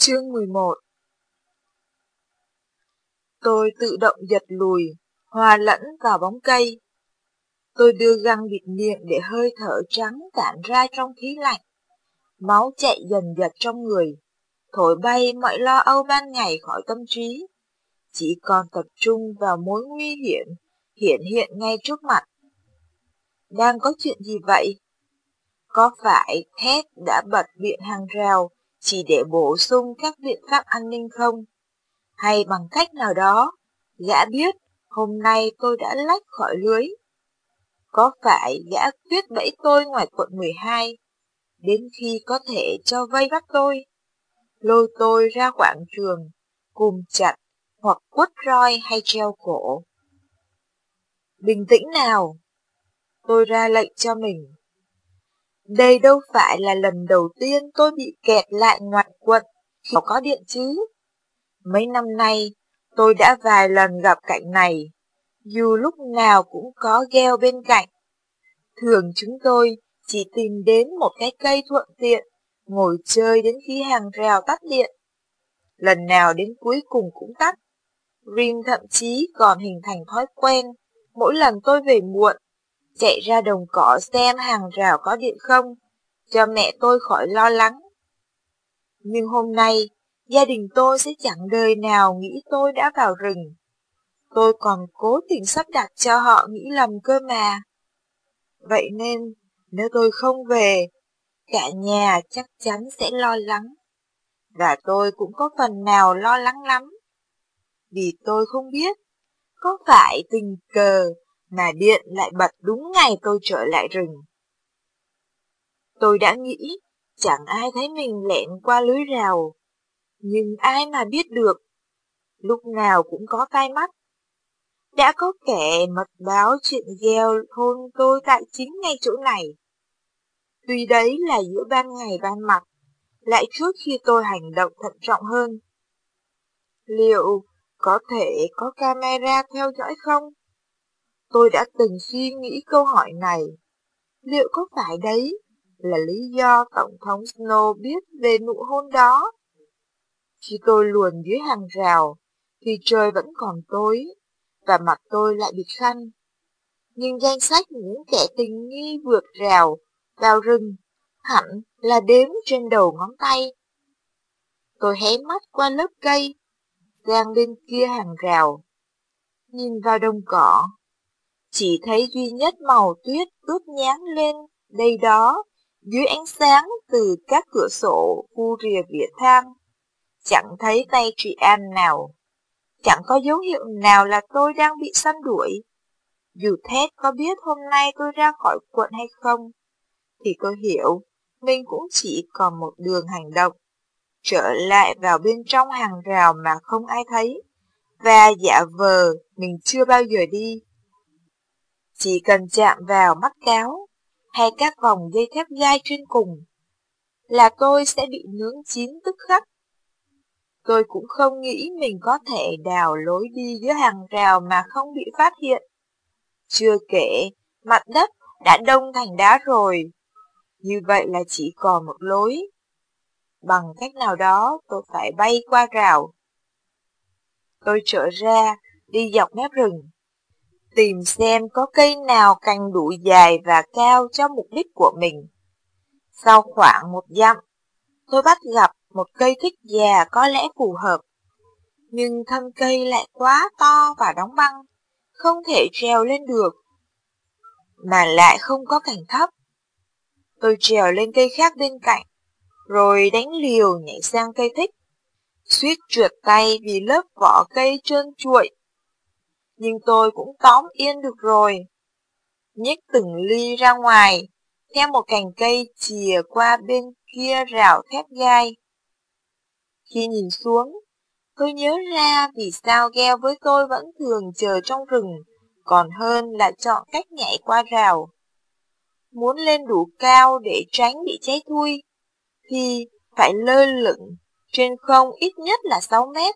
Chương 11 Tôi tự động giật lùi, hòa lẫn vào bóng cây. Tôi đưa găng bịt miệng để hơi thở trắng tản ra trong khí lạnh. Máu chạy dần dật trong người, thổi bay mọi lo âu ban ngày khỏi tâm trí. Chỉ còn tập trung vào mối nguy hiểm hiện hiện ngay trước mặt. Đang có chuyện gì vậy? Có phải thét đã bật điện hàng rào chỉ để bổ sung các biện pháp an ninh không? Hay bằng cách nào đó, gã biết hôm nay tôi đã lách khỏi lưới. Có phải gã quyết bẫy tôi ngoài quận 12, đến khi có thể cho vây bắt tôi, lôi tôi ra quảng trường, cùng chặt hoặc quất roi hay treo cổ. Bình tĩnh nào! Tôi ra lệnh cho mình. Đây đâu phải là lần đầu tiên tôi bị kẹt lại ngoại quận khi có điện chứ. Mấy năm nay, tôi đã vài lần gặp cảnh này, dù lúc nào cũng có gheo bên cạnh. Thường chúng tôi chỉ tìm đến một cái cây thuận tiện, ngồi chơi đến khi hàng rào tắt điện. Lần nào đến cuối cùng cũng tắt. Rim thậm chí còn hình thành thói quen, mỗi lần tôi về muộn, chạy ra đồng cỏ xem hàng rào có điện không, cho mẹ tôi khỏi lo lắng. Nhưng hôm nay, gia đình tôi sẽ chẳng đời nào nghĩ tôi đã vào rừng. Tôi còn cố tình sắp đặt cho họ nghĩ lầm cơ mà. Vậy nên, nếu tôi không về, cả nhà chắc chắn sẽ lo lắng. Và tôi cũng có phần nào lo lắng lắm. Vì tôi không biết, có phải tình cờ mà điện lại bật đúng ngày tôi trở lại rừng. Tôi đã nghĩ chẳng ai thấy mình lẹn qua lưới rào, nhưng ai mà biết được, lúc nào cũng có tai mắt. Đã có kẻ mật báo chuyện gheo hôn tôi tại chính ngay chỗ này. Tuy đấy là giữa ban ngày ban mặt, lại trước khi tôi hành động thận trọng hơn. Liệu có thể có camera theo dõi không? Tôi đã từng suy nghĩ câu hỏi này. Liệu có phải đấy là lý do Tổng thống Snow biết về nụ hôn đó? Khi tôi luồn dưới hàng rào, thì trời vẫn còn tối, và mặt tôi lại bị khăn. Nhưng danh sách những kẻ tình nghi vượt rào vào rừng hẳn là đếm trên đầu ngón tay. Tôi hé mắt qua lớp cây, sang bên kia hàng rào. Nhìn vào đồng cỏ, chỉ thấy duy nhất màu tuyết ướt nhán lên đây đó dưới ánh sáng từ các cửa sổ khu rìa vỉa thang. Chẳng thấy tay chị An nào. Chẳng có dấu hiệu nào là tôi đang bị săn đuổi. Dù Thét có biết hôm nay tôi ra khỏi quận hay không, thì tôi hiểu mình cũng chỉ còn một đường hành động. Trở lại vào bên trong hàng rào mà không ai thấy, và giả vờ mình chưa bao giờ đi. Chỉ cần chạm vào mắt cáo hay các vòng dây thép gai trên cùng là tôi sẽ bị nướng chín tức khắc. Tôi cũng không nghĩ mình có thể đào lối đi giữa hàng rào mà không bị phát hiện. Chưa kể, mặt đất đã đông thành đá rồi. Như vậy là chỉ còn một lối. Bằng cách nào đó tôi phải bay qua rào. Tôi trở ra, đi dọc mép rừng tìm xem có cây nào cành đủ dài và cao cho mục đích của mình. Sau khoảng một dặm, tôi bắt gặp một cây thích già có lẽ phù hợp. Nhưng thân cây lại quá to và đóng băng, không thể treo lên được, mà lại không có cành thấp. Tôi trèo lên cây khác bên cạnh, rồi đánh liều nhảy sang cây thích. Suýt trượt tay vì lớp vỏ cây trơn chuội nhưng tôi cũng tóm yên được rồi. Nhích từng ly ra ngoài, theo một cành cây chìa qua bên kia rào thép gai. Khi nhìn xuống, tôi nhớ ra vì sao gheo với tôi vẫn thường chờ trong rừng, còn hơn là chọn cách nhảy qua rào. Muốn lên đủ cao để tránh bị cháy thui, thì phải lơ lửng trên không ít nhất là 6 mét.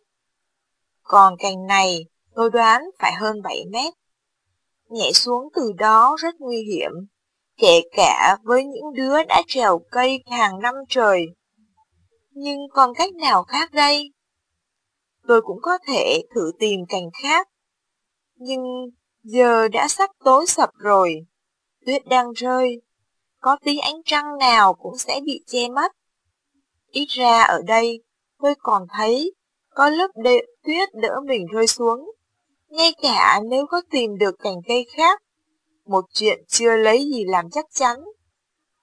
Còn cành này Tôi đoán phải hơn 7 mét. Nhảy xuống từ đó rất nguy hiểm, kể cả với những đứa đã trèo cây hàng năm trời. Nhưng còn cách nào khác đây? Tôi cũng có thể thử tìm cành khác. Nhưng giờ đã sắp tối sập rồi. Tuyết đang rơi. Có tí ánh trăng nào cũng sẽ bị che mất. Ít ra ở đây, tôi còn thấy có lớp đệm tuyết đỡ mình rơi xuống. Ngay cả nếu có tìm được cành cây khác, một chuyện chưa lấy gì làm chắc chắn.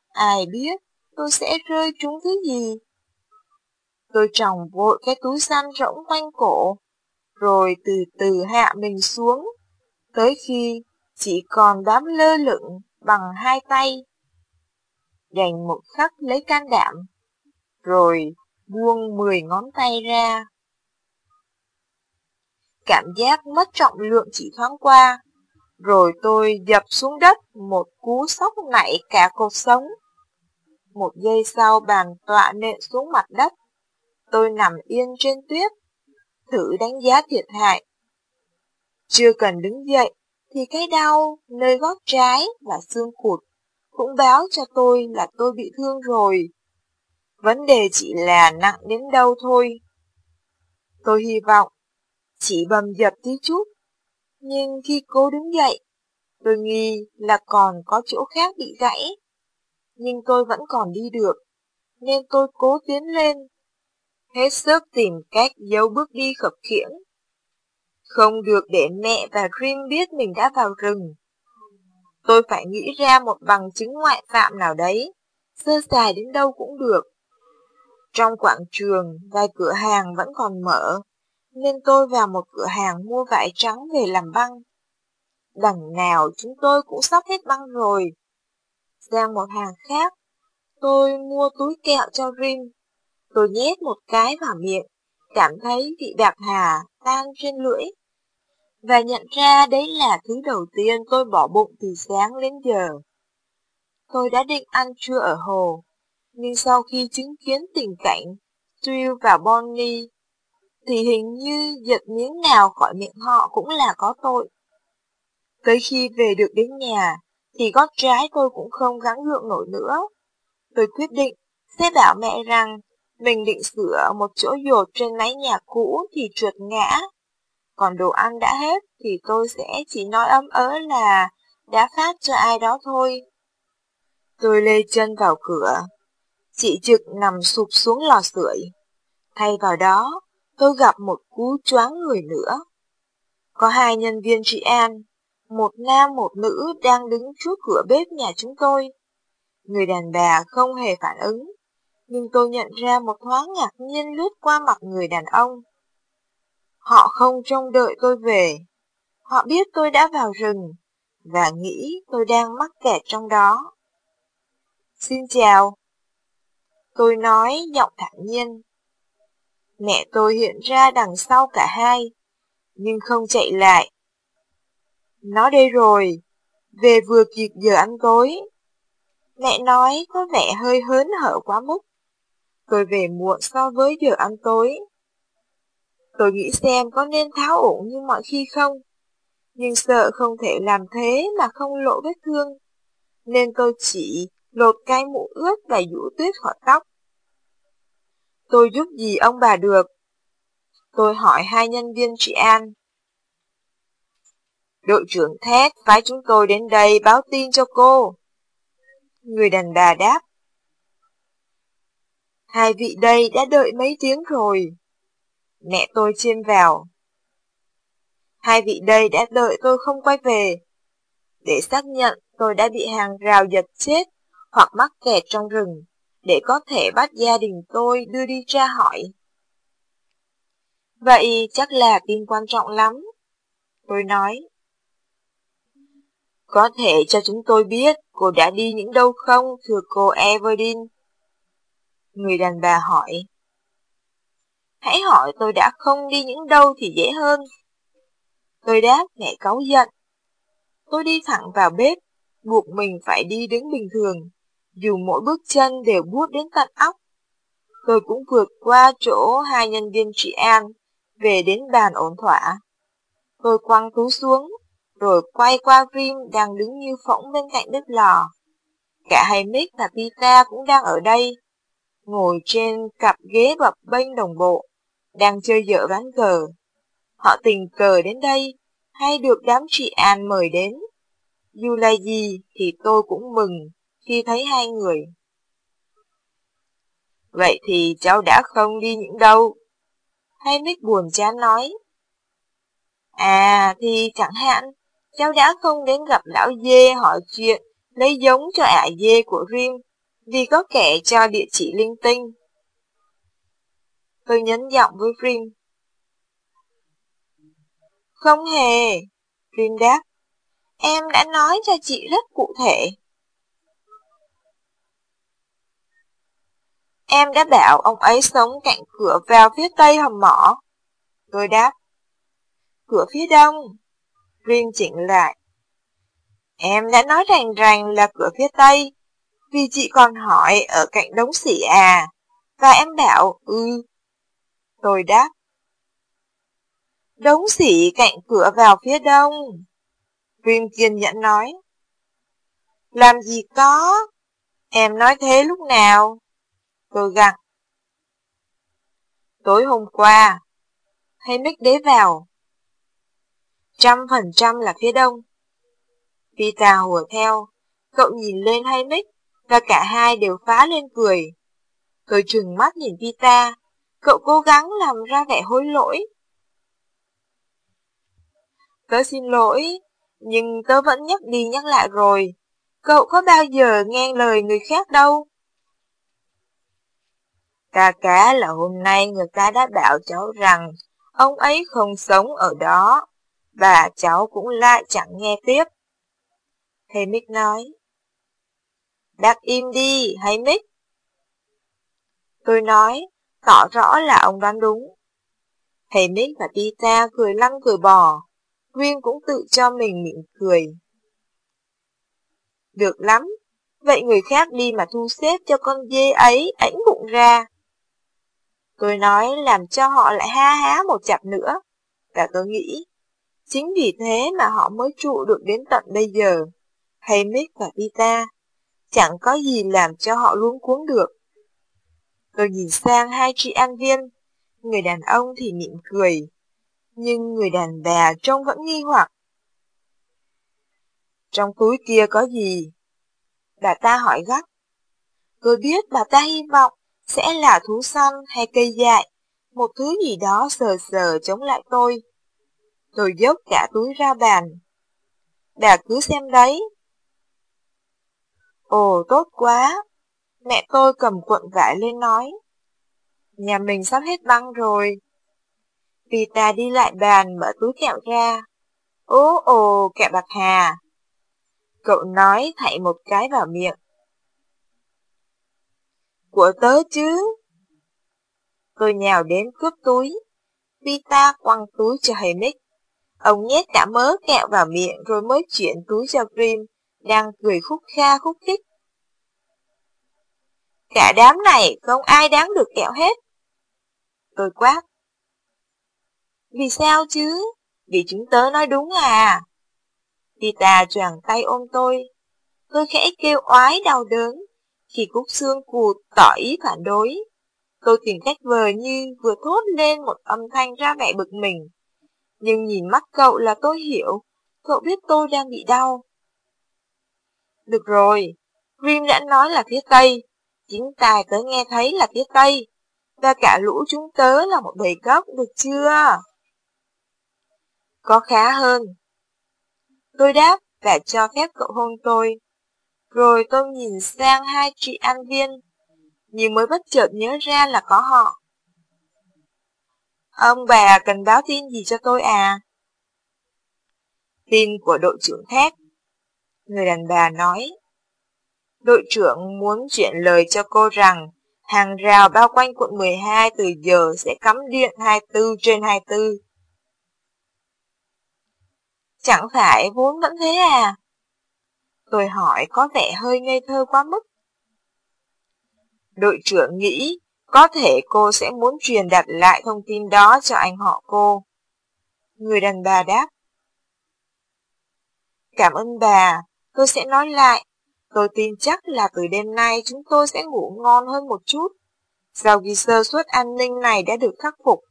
Ai biết tôi sẽ rơi trúng thứ gì? Tôi trồng vội cái túi xanh rỗng quanh cổ, rồi từ từ hạ mình xuống, tới khi chỉ còn đám lơ lửng bằng hai tay. Đành một khắc lấy can đảm, rồi buông mười ngón tay ra. Cảm giác mất trọng lượng chỉ thoáng qua, rồi tôi dập xuống đất một cú sốc nảy cả cuộc sống. Một giây sau bàn tọa nện xuống mặt đất, tôi nằm yên trên tuyết, thử đánh giá thiệt hại. Chưa cần đứng dậy, thì cái đau nơi gót trái và xương cụt cũng báo cho tôi là tôi bị thương rồi. Vấn đề chỉ là nặng đến đâu thôi. Tôi hy vọng chỉ bầm dập tí chút, nhưng khi cô đứng dậy, tôi nghi là còn có chỗ khác bị gãy. Nhưng tôi vẫn còn đi được, nên tôi cố tiến lên, hết sức tìm cách giấu bước đi khập khiễng. Không được để mẹ và Rim biết mình đã vào rừng. Tôi phải nghĩ ra một bằng chứng ngoại phạm nào đấy, sơ sài đến đâu cũng được. Trong quảng trường, vài cửa hàng vẫn còn mở, nên tôi vào một cửa hàng mua vải trắng về làm băng. Đằng nào chúng tôi cũng sắp hết băng rồi. Sang một hàng khác, tôi mua túi kẹo cho Rim. Tôi nhét một cái vào miệng, cảm thấy vị bạc hà tan trên lưỡi. Và nhận ra đấy là thứ đầu tiên tôi bỏ bụng từ sáng đến giờ. Tôi đã định ăn trưa ở hồ, nhưng sau khi chứng kiến tình cảnh Trill và Bonnie thì hình như giật miếng nào khỏi miệng họ cũng là có tội. Tới khi về được đến nhà, thì gót trái tôi cũng không gắng gượng nổi nữa. Tôi quyết định sẽ bảo mẹ rằng mình định sửa một chỗ dột trên mái nhà cũ thì trượt ngã. Còn đồ ăn đã hết thì tôi sẽ chỉ nói ấm ớ là đã phát cho ai đó thôi. Tôi lê chân vào cửa. Chị Trực nằm sụp xuống lò sưởi. Thay vào đó, tôi gặp một cú choáng người nữa. Có hai nhân viên trị an, một nam một nữ đang đứng trước cửa bếp nhà chúng tôi. Người đàn bà không hề phản ứng, nhưng tôi nhận ra một thoáng ngạc nhiên lướt qua mặt người đàn ông. Họ không trông đợi tôi về. Họ biết tôi đã vào rừng và nghĩ tôi đang mắc kẹt trong đó. Xin chào. Tôi nói giọng thản nhiên. Mẹ tôi hiện ra đằng sau cả hai, nhưng không chạy lại. Nó đây rồi, về vừa kịp giờ ăn tối. Mẹ nói có vẻ hơi hớn hở quá mức. Tôi về muộn so với giờ ăn tối. Tôi nghĩ xem có nên tháo ủng như mọi khi không, nhưng sợ không thể làm thế mà không lộ vết thương, nên tôi chỉ lột cái mũ ướt và rũ tuyết khỏi tóc. Tôi giúp gì ông bà được? Tôi hỏi hai nhân viên chị An. Đội trưởng Thét phái chúng tôi đến đây báo tin cho cô. Người đàn bà đáp. Hai vị đây đã đợi mấy tiếng rồi. Mẹ tôi chiêm vào. Hai vị đây đã đợi tôi không quay về. Để xác nhận tôi đã bị hàng rào giật chết hoặc mắc kẹt trong rừng để có thể bắt gia đình tôi đưa đi tra hỏi. Vậy chắc là tin quan trọng lắm. Tôi nói. Có thể cho chúng tôi biết cô đã đi những đâu không, thưa cô Everdeen? Người đàn bà hỏi. Hãy hỏi tôi đã không đi những đâu thì dễ hơn. Tôi đáp mẹ cáu giận. Tôi đi thẳng vào bếp, buộc mình phải đi đứng bình thường dù mỗi bước chân đều buốt đến tận óc. Tôi cũng vượt qua chỗ hai nhân viên trị an, về đến bàn ổn thỏa. Tôi quăng túi xuống, rồi quay qua Vim đang đứng như phỏng bên cạnh bếp lò. Cả hai Mick và Pita cũng đang ở đây. ngồi trên cặp ghế bập bênh đồng bộ, đang chơi dở ván cờ. Họ tình cờ đến đây, hay được đám chị An mời đến. Dù là gì thì tôi cũng mừng khi thấy hai người. Vậy thì cháu đã không đi những đâu. Hay Mick buồn chán nói. À thì chẳng hạn, cháu đã không đến gặp lão dê hỏi chuyện lấy giống cho ả dê của riêng vì có kẻ cho địa chỉ linh tinh. Tôi nhấn giọng với Rim. Không hề, Rim đáp. Em đã nói cho chị rất cụ thể. Em đã bảo ông ấy sống cạnh cửa vào phía tây hầm mỏ. Tôi đáp. Cửa phía đông. Rim chỉnh lại. Em đã nói rành rành là cửa phía tây, vì chị còn hỏi ở cạnh đống xỉ à, và em bảo ừ. Tôi đáp. Đống xỉ cạnh cửa vào phía đông. Rim kiên nhẫn nói. Làm gì có, em nói thế lúc nào? Tôi gặng. Tối hôm qua, hay mic đế vào. Trăm phần trăm là phía đông. Pita hùa theo, cậu nhìn lên hay mic, và cả hai đều phá lên cười. Tôi trừng mắt nhìn Pita, cậu cố gắng làm ra vẻ hối lỗi. Tớ xin lỗi, nhưng tớ vẫn nhắc đi nhắc lại rồi. Cậu có bao giờ nghe lời người khác đâu. Ca cá là hôm nay người ta đã bảo cháu rằng ông ấy không sống ở đó, và cháu cũng lại chẳng nghe tiếp. Thầy Mick nói, Đặt im đi, hay Mick? Tôi nói, tỏ rõ là ông đoán đúng. Thầy Mick và Pita cười lăn cười bò, Nguyên cũng tự cho mình mỉm cười. Được lắm, vậy người khác đi mà thu xếp cho con dê ấy ảnh bụng ra. Tôi nói làm cho họ lại ha há một chặp nữa. Và tôi nghĩ, chính vì thế mà họ mới trụ được đến tận bây giờ. Hay Mick và Pita, chẳng có gì làm cho họ luống cuống được. Tôi nhìn sang hai chị an viên, người đàn ông thì mỉm cười, nhưng người đàn bà trông vẫn nghi hoặc. Trong túi kia có gì? Bà ta hỏi gắt. Tôi biết bà ta hy vọng sẽ là thú săn hay cây dại, một thứ gì đó sờ sờ chống lại tôi. Tôi dốc cả túi ra bàn. Bà cứ xem đấy. Ồ, tốt quá. Mẹ tôi cầm cuộn vải lên nói. Nhà mình sắp hết băng rồi. Vì ta đi lại bàn mở túi kẹo ra. Ố ồ, kẹo bạc hà. Cậu nói thảy một cái vào miệng. Của tớ chứ. Tôi nhào đến cướp túi. Vita quăng túi cho Hamick. Ông nhét cả mớ kẹo vào miệng rồi mới chuyển túi cho Grim, đang cười khúc kha khúc khích. Cả đám này không ai đáng được kẹo hết. Tôi quát. Vì sao chứ? Vì chúng tớ nói đúng à. Vita choàng tay ôm tôi. Tôi khẽ kêu oái đau đớn khi Cúc Xương cụt tỏ ý phản đối. Tôi tìm cách vờ như vừa thốt lên một âm thanh ra vẻ bực mình. Nhưng nhìn mắt cậu là tôi hiểu, cậu biết tôi đang bị đau. Được rồi, Grim đã nói là phía Tây, chính tài tớ nghe thấy là phía Tây, và cả lũ chúng tớ là một bầy gốc, được chưa? Có khá hơn. Tôi đáp và cho phép cậu hôn tôi. Rồi tôi nhìn sang hai chị an viên, nhưng mới bất chợt nhớ ra là có họ. Ông bà cần báo tin gì cho tôi à? Tin của đội trưởng thép. Người đàn bà nói. Đội trưởng muốn chuyển lời cho cô rằng hàng rào bao quanh quận 12 từ giờ sẽ cắm điện 24 trên 24. Chẳng phải vốn vẫn thế à? Tôi hỏi có vẻ hơi ngây thơ quá mức. Đội trưởng nghĩ có thể cô sẽ muốn truyền đặt lại thông tin đó cho anh họ cô. Người đàn bà đáp. Cảm ơn bà, tôi sẽ nói lại. Tôi tin chắc là từ đêm nay chúng tôi sẽ ngủ ngon hơn một chút. sau khi sơ suất an ninh này đã được khắc phục.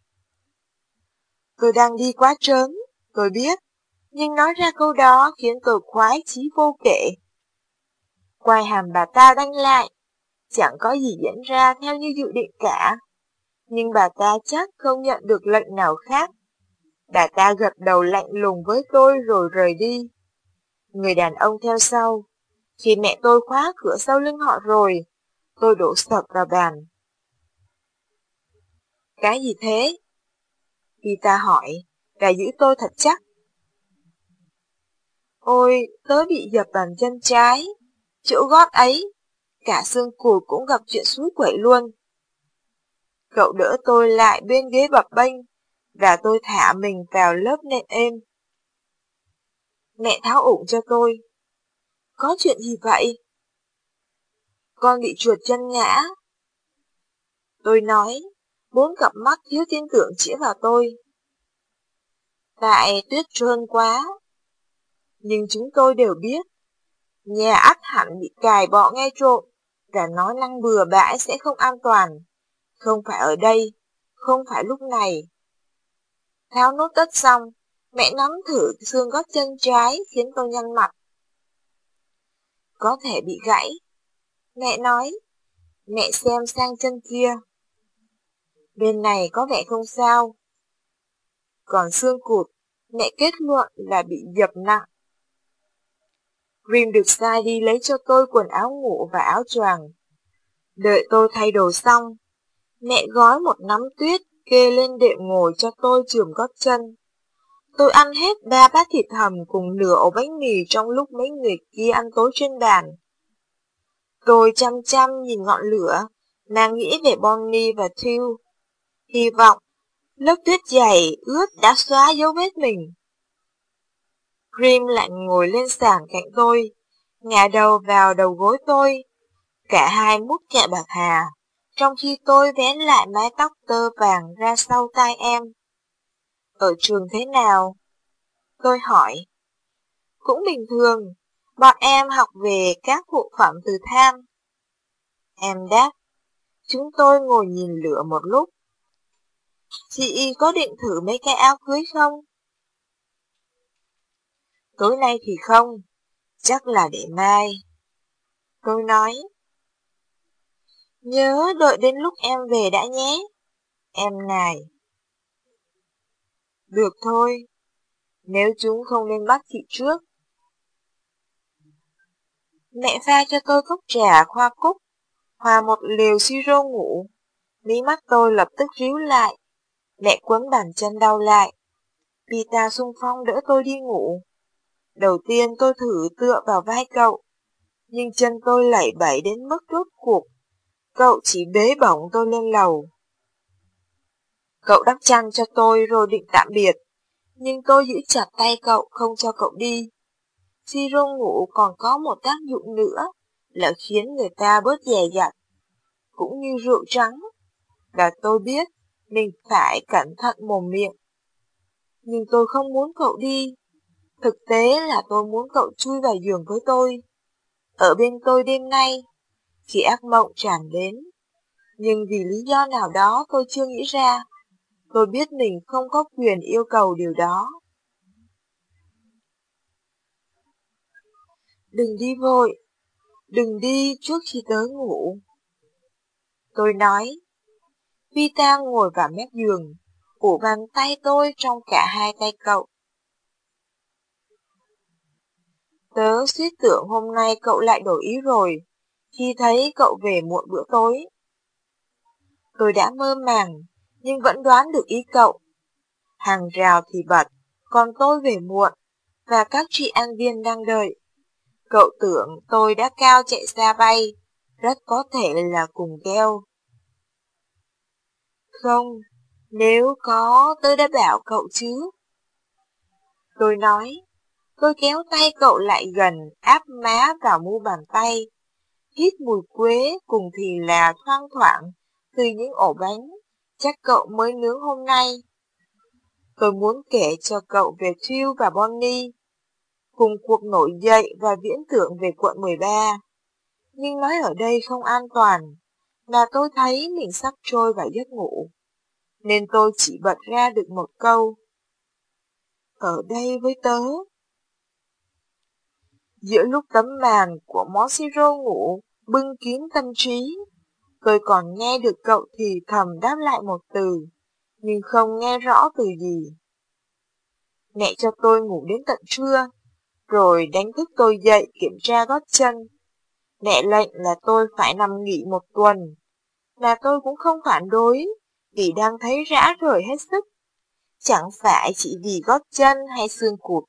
Tôi đang đi quá trớn, tôi biết, nhưng nói ra câu đó khiến tôi khoái chí vô kể. Quay hàm bà ta đanh lại, chẳng có gì diễn ra theo như dự định cả. Nhưng bà ta chắc không nhận được lệnh nào khác. Bà ta gật đầu lạnh lùng với tôi rồi rời đi. Người đàn ông theo sau. Khi mẹ tôi khóa cửa sau lưng họ rồi, tôi đổ sập vào bàn. Cái gì thế? ta hỏi, và giữ tôi thật chắc. Ôi, tớ bị dập bàn chân trái, chỗ gót ấy, cả xương cùi cũng gặp chuyện suối quẩy luôn. Cậu đỡ tôi lại bên ghế bập bênh, và tôi thả mình vào lớp nệm êm. Mẹ tháo ủng cho tôi. Có chuyện gì vậy? Con bị chuột chân ngã. Tôi nói, bốn cặp mắt thiếu tin tưởng chĩa vào tôi. Tại tuyết trơn quá. Nhưng chúng tôi đều biết, nhà ắt hẳn bị cài bọ nghe trộm, và nói năng bừa bãi sẽ không an toàn. Không phải ở đây, không phải lúc này. Tháo nốt tất xong, mẹ nắm thử xương gót chân trái khiến tôi nhăn mặt. Có thể bị gãy. Mẹ nói, mẹ xem sang chân kia. Bên này có vẻ không sao. Còn xương cụt, mẹ kết luận là bị dập nặng. Rim được sai đi lấy cho tôi quần áo ngủ và áo choàng. Đợi tôi thay đồ xong, mẹ gói một nắm tuyết kê lên đệm ngồi cho tôi chườm gót chân. Tôi ăn hết ba bát thịt hầm cùng nửa ổ bánh mì trong lúc mấy người kia ăn tối trên bàn. Tôi chăm chăm nhìn ngọn lửa, nàng nghĩ về Bonnie và Thiêu. Hy vọng, lớp tuyết dày ướt đã xóa dấu vết mình. Grim lại ngồi lên sàn cạnh tôi, ngả đầu vào đầu gối tôi. Cả hai mút kẹ bạc hà, trong khi tôi vén lại mái tóc tơ vàng ra sau tai em. Ở trường thế nào? Tôi hỏi. Cũng bình thường, bọn em học về các phụ phẩm từ than. Em đáp, chúng tôi ngồi nhìn lửa một lúc. Chị có định thử mấy cái áo cưới không? Tối nay thì không, chắc là để mai. Tôi nói, nhớ đợi đến lúc em về đã nhé, em này. Được thôi, nếu chúng không lên bắt chị trước. Mẹ pha cho tôi cốc trà khoa cúc, hòa một liều siro ngủ. Mí mắt tôi lập tức ríu lại. Mẹ quấn bàn chân đau lại. Pita xung phong đỡ tôi đi ngủ. Đầu tiên tôi thử tựa vào vai cậu, nhưng chân tôi lẩy bẩy đến mức rốt cuộc. Cậu chỉ bế bổng tôi lên lầu. Cậu đắp chăn cho tôi rồi định tạm biệt, nhưng tôi giữ chặt tay cậu không cho cậu đi. Siro ngủ còn có một tác dụng nữa là khiến người ta bớt dè dặt, cũng như rượu trắng. Và tôi biết mình phải cẩn thận mồm miệng. Nhưng tôi không muốn cậu đi. Thực tế là tôi muốn cậu chui vào giường với tôi. Ở bên tôi đêm nay, khi ác mộng tràn đến. Nhưng vì lý do nào đó tôi chưa nghĩ ra. Tôi biết mình không có quyền yêu cầu điều đó. Đừng đi vội, đừng đi trước khi tớ ngủ. Tôi nói, Vita ngồi vào mép giường, ủ bàn tay tôi trong cả hai tay cậu. Tớ suýt tưởng hôm nay cậu lại đổi ý rồi, khi thấy cậu về muộn bữa tối. Tôi đã mơ màng, nhưng vẫn đoán được ý cậu. Hàng rào thì bật, còn tôi về muộn, và các chị an viên đang đợi. Cậu tưởng tôi đã cao chạy xa bay, rất có thể là cùng keo. Không, nếu có tôi đã bảo cậu chứ. Tôi nói, tôi kéo tay cậu lại gần, áp má vào mu bàn tay, hít mùi quế cùng thì là thoang thoảng từ những ổ bánh chắc cậu mới nướng hôm nay. Tôi muốn kể cho cậu về Phil và Bonnie, cùng cuộc nổi dậy và viễn tưởng về quận 13. Nhưng nói ở đây không an toàn, mà tôi thấy mình sắp trôi vào giấc ngủ, nên tôi chỉ bật ra được một câu. Ở đây với tớ. Giữa lúc tấm màn của Moshiro ngủ bưng kín tâm trí, tôi còn nghe được cậu thì thầm đáp lại một từ, nhưng không nghe rõ từ gì. Mẹ cho tôi ngủ đến tận trưa, rồi đánh thức tôi dậy kiểm tra gót chân. Mẹ lệnh là tôi phải nằm nghỉ một tuần, mà tôi cũng không phản đối, vì đang thấy rã rời hết sức. Chẳng phải chỉ vì gót chân hay xương cụt,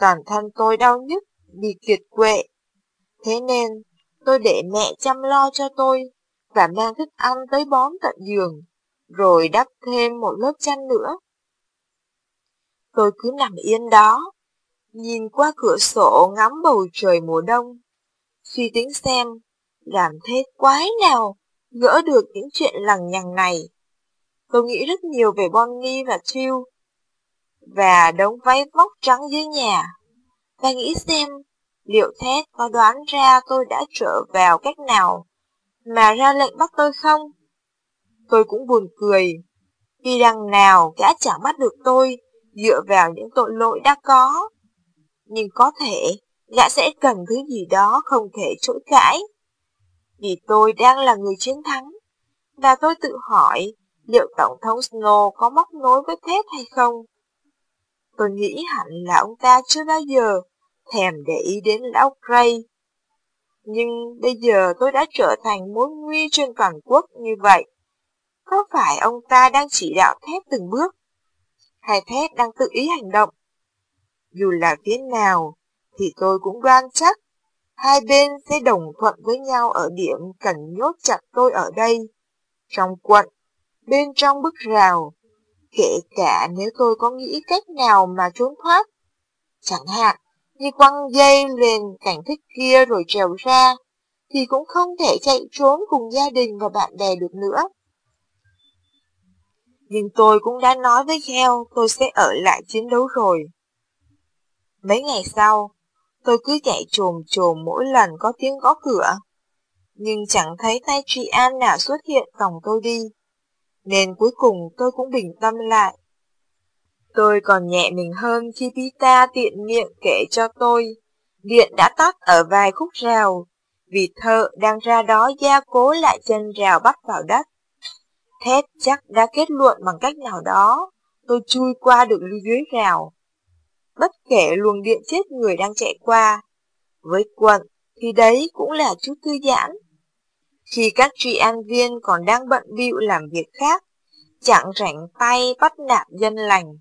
toàn thân tôi đau nhức bị kiệt quệ. Thế nên, tôi để mẹ chăm lo cho tôi và mang thức ăn tới bón tận giường, rồi đắp thêm một lớp chăn nữa. Tôi cứ nằm yên đó, nhìn qua cửa sổ ngắm bầu trời mùa đông, suy tính xem làm thế quái nào gỡ được những chuyện lằng nhằng này. Tôi nghĩ rất nhiều về Bonnie và Jill và đống váy vóc trắng dưới nhà và nghĩ xem liệu thế có đoán ra tôi đã trở vào cách nào mà ra lệnh bắt tôi không? Tôi cũng buồn cười, vì đằng nào gã chẳng bắt được tôi dựa vào những tội lỗi đã có. Nhưng có thể gã sẽ cần thứ gì đó không thể chối cãi. Vì tôi đang là người chiến thắng, và tôi tự hỏi liệu Tổng thống Snow có móc nối với Ted hay không. Tôi nghĩ hẳn là ông ta chưa bao giờ thèm để ý đến lão Gray. Nhưng bây giờ tôi đã trở thành mối nguy trên toàn quốc như vậy. Có phải ông ta đang chỉ đạo thép từng bước? Hay thép đang tự ý hành động? Dù là phía nào, thì tôi cũng đoan chắc hai bên sẽ đồng thuận với nhau ở điểm cần nhốt chặt tôi ở đây, trong quận, bên trong bức rào, kể cả nếu tôi có nghĩ cách nào mà trốn thoát. Chẳng hạn, như quăng dây lên cảnh thích kia rồi trèo ra, thì cũng không thể chạy trốn cùng gia đình và bạn bè được nữa. Nhưng tôi cũng đã nói với Kheo tôi sẽ ở lại chiến đấu rồi. Mấy ngày sau, tôi cứ chạy trồm trồm mỗi lần có tiếng gõ cửa. Nhưng chẳng thấy tay Tri An nào xuất hiện phòng tôi đi. Nên cuối cùng tôi cũng bình tâm lại. Tôi còn nhẹ mình hơn khi Pita tiện miệng kể cho tôi. Điện đã tắt ở vài khúc rào, vì thợ đang ra đó gia cố lại chân rào bắt vào đất. Thét chắc đã kết luận bằng cách nào đó, tôi chui qua được dưới rào. Bất kể luồng điện chết người đang chạy qua, với quận thì đấy cũng là chút thư giãn. Khi các tri an viên còn đang bận bịu làm việc khác, chẳng rảnh tay bắt nạt dân lành.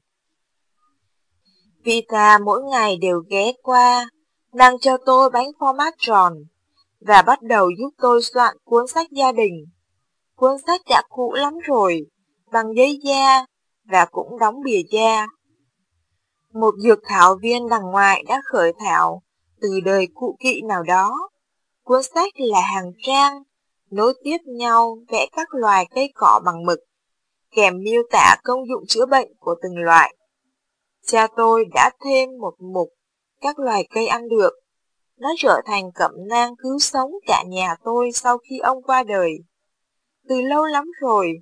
Vita mỗi ngày đều ghé qua, nàng cho tôi bánh format tròn, và bắt đầu giúp tôi soạn cuốn sách gia đình. Cuốn sách đã cũ lắm rồi, bằng giấy da, và cũng đóng bìa da. Một dược thảo viên đằng ngoài đã khởi thảo từ đời cụ kỵ nào đó. Cuốn sách là hàng trang, nối tiếp nhau vẽ các loài cây cỏ bằng mực, kèm miêu tả công dụng chữa bệnh của từng loại. Cha tôi đã thêm một mục các loài cây ăn được. Nó trở thành cẩm nang cứu sống cả nhà tôi sau khi ông qua đời. Từ lâu lắm rồi,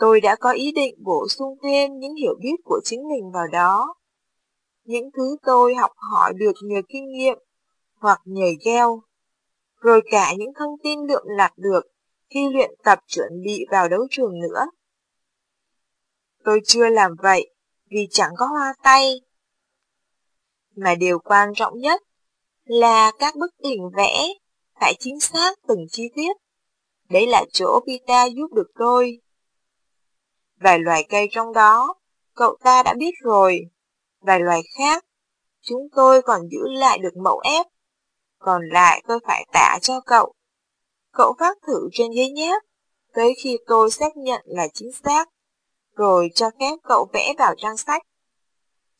tôi đã có ý định bổ sung thêm những hiểu biết của chính mình vào đó. Những thứ tôi học hỏi được nhờ kinh nghiệm hoặc nhờ gieo, rồi cả những thông tin lượm lạc được khi luyện tập chuẩn bị vào đấu trường nữa. Tôi chưa làm vậy vì chẳng có hoa tay. Mà điều quan trọng nhất là các bức hình vẽ phải chính xác từng chi tiết. Đấy là chỗ Pita giúp được tôi. Vài loài cây trong đó, cậu ta đã biết rồi. Vài loài khác, chúng tôi còn giữ lại được mẫu ép. Còn lại tôi phải tả cho cậu. Cậu phát thử trên giấy nháp, tới khi tôi xác nhận là chính xác rồi cho phép cậu vẽ vào trang sách.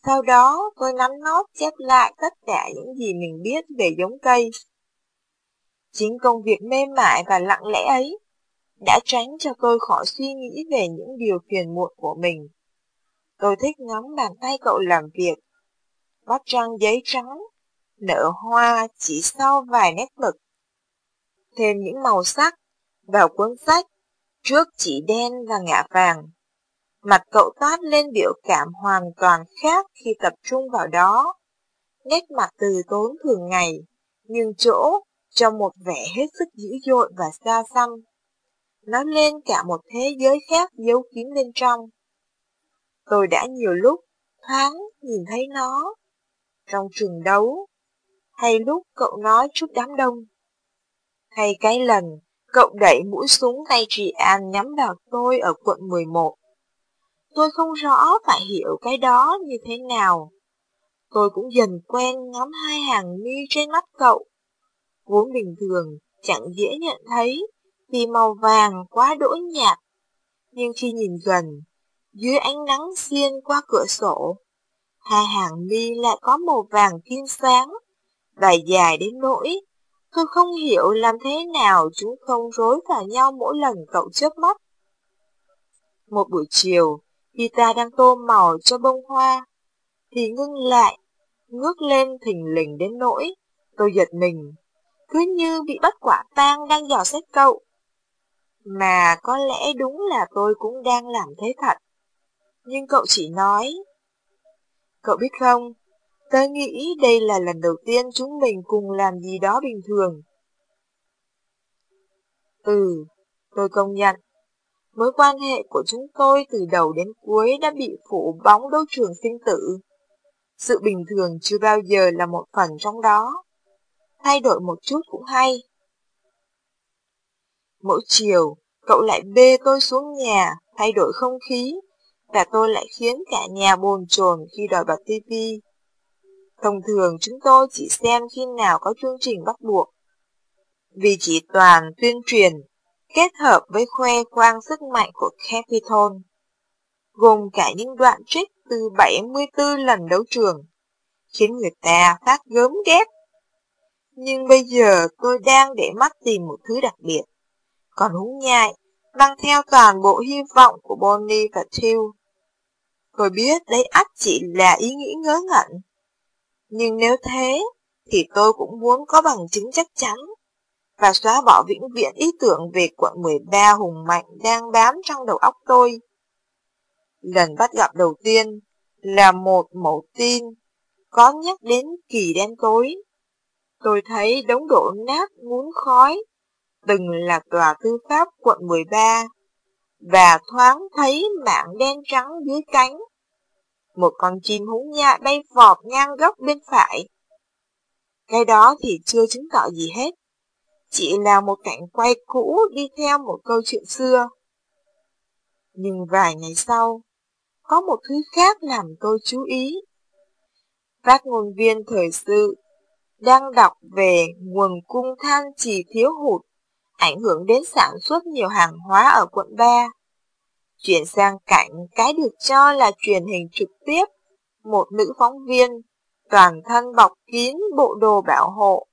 Sau đó, tôi nắm nót chép lại tất cả những gì mình biết về giống cây. Chính công việc mê mải và lặng lẽ ấy đã tránh cho tôi khỏi suy nghĩ về những điều phiền muộn của mình. Tôi thích ngắm bàn tay cậu làm việc, bắt trang giấy trắng, nở hoa chỉ sau vài nét mực. Thêm những màu sắc vào cuốn sách Trước chỉ đen và ngã vàng, mặt cậu toát lên biểu cảm hoàn toàn khác khi tập trung vào đó. Nét mặt từ tốn thường ngày, nhưng chỗ cho một vẻ hết sức dữ dội và xa xăm. Nó lên cả một thế giới khác giấu kín bên trong. Tôi đã nhiều lúc thoáng nhìn thấy nó trong trường đấu, hay lúc cậu nói trước đám đông, hay cái lần cậu đẩy mũi súng tay chị an nhắm vào tôi ở quận 11. Tôi không rõ phải hiểu cái đó như thế nào. Tôi cũng dần quen ngắm hai hàng mi trên mắt cậu. Vốn bình thường, chẳng dễ nhận thấy vì màu vàng quá đỗi nhạt. Nhưng khi nhìn gần, dưới ánh nắng xuyên qua cửa sổ, hai hàng mi lại có màu vàng kim sáng và dài đến nỗi tôi không hiểu làm thế nào chúng không rối vào nhau mỗi lần cậu chớp mắt. Một buổi chiều, khi ta đang tô màu cho bông hoa, thì ngưng lại, ngước lên thình lình đến nỗi tôi giật mình, cứ như bị bắt quả tang đang dò xét cậu. Mà có lẽ đúng là tôi cũng đang làm thế thật. Nhưng cậu chỉ nói, Cậu biết không, tớ nghĩ đây là lần đầu tiên chúng mình cùng làm gì đó bình thường. Ừ, tôi công nhận. Mối quan hệ của chúng tôi từ đầu đến cuối đã bị phủ bóng đấu trường sinh tử. Sự bình thường chưa bao giờ là một phần trong đó. Thay đổi một chút cũng hay. Mỗi chiều, cậu lại bê tôi xuống nhà, thay đổi không khí, và tôi lại khiến cả nhà bồn chồn khi đòi bật tivi. Thông thường chúng tôi chỉ xem khi nào có chương trình bắt buộc. Vì chỉ toàn tuyên truyền, kết hợp với khoe khoang sức mạnh của Capitol, gồm cả những đoạn trích từ 74 lần đấu trường, khiến người ta phát gớm ghét. Nhưng bây giờ tôi đang để mắt tìm một thứ đặc biệt, còn húng nhại mang theo toàn bộ hy vọng của Bonnie và Till. Tôi biết đấy ắt chỉ là ý nghĩ ngớ ngẩn. Nhưng nếu thế, thì tôi cũng muốn có bằng chứng chắc chắn và xóa bỏ vĩnh viễn ý tưởng về quận 13 hùng mạnh đang bám trong đầu óc tôi. Lần bắt gặp đầu tiên là một mẫu tin có nhắc đến kỳ đen tối. Tôi thấy đống đổ nát ngún khói, từng là tòa tư pháp quận 13, và thoáng thấy mạng đen trắng dưới cánh. Một con chim hú nha bay vọt ngang góc bên phải. Cái đó thì chưa chứng tỏ gì hết chỉ là một cảnh quay cũ đi theo một câu chuyện xưa. Nhưng vài ngày sau, có một thứ khác làm tôi chú ý. Phát ngôn viên thời sự đang đọc về nguồn cung than chỉ thiếu hụt, ảnh hưởng đến sản xuất nhiều hàng hóa ở quận 3. Chuyển sang cảnh cái được cho là truyền hình trực tiếp, một nữ phóng viên, toàn thân bọc kín bộ đồ bảo hộ,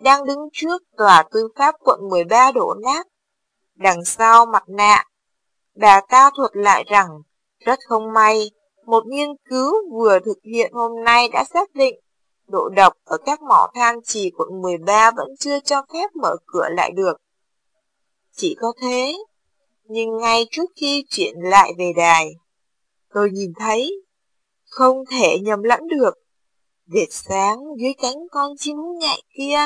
đang đứng trước tòa tư pháp quận 13 đổ nát. Đằng sau mặt nạ, bà ta thuật lại rằng, rất không may, một nghiên cứu vừa thực hiện hôm nay đã xác định độ độc ở các mỏ than trì quận 13 vẫn chưa cho phép mở cửa lại được. Chỉ có thế, nhưng ngay trước khi chuyển lại về đài, tôi nhìn thấy, không thể nhầm lẫn được, vệt sáng dưới cánh con chim nhạy kia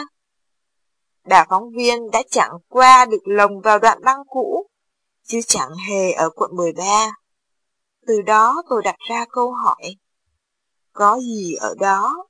Đà phóng viên đã chẳng qua được lồng vào đoạn băng cũ, chứ chẳng hề ở quận 13. Từ đó tôi đặt ra câu hỏi, có gì ở đó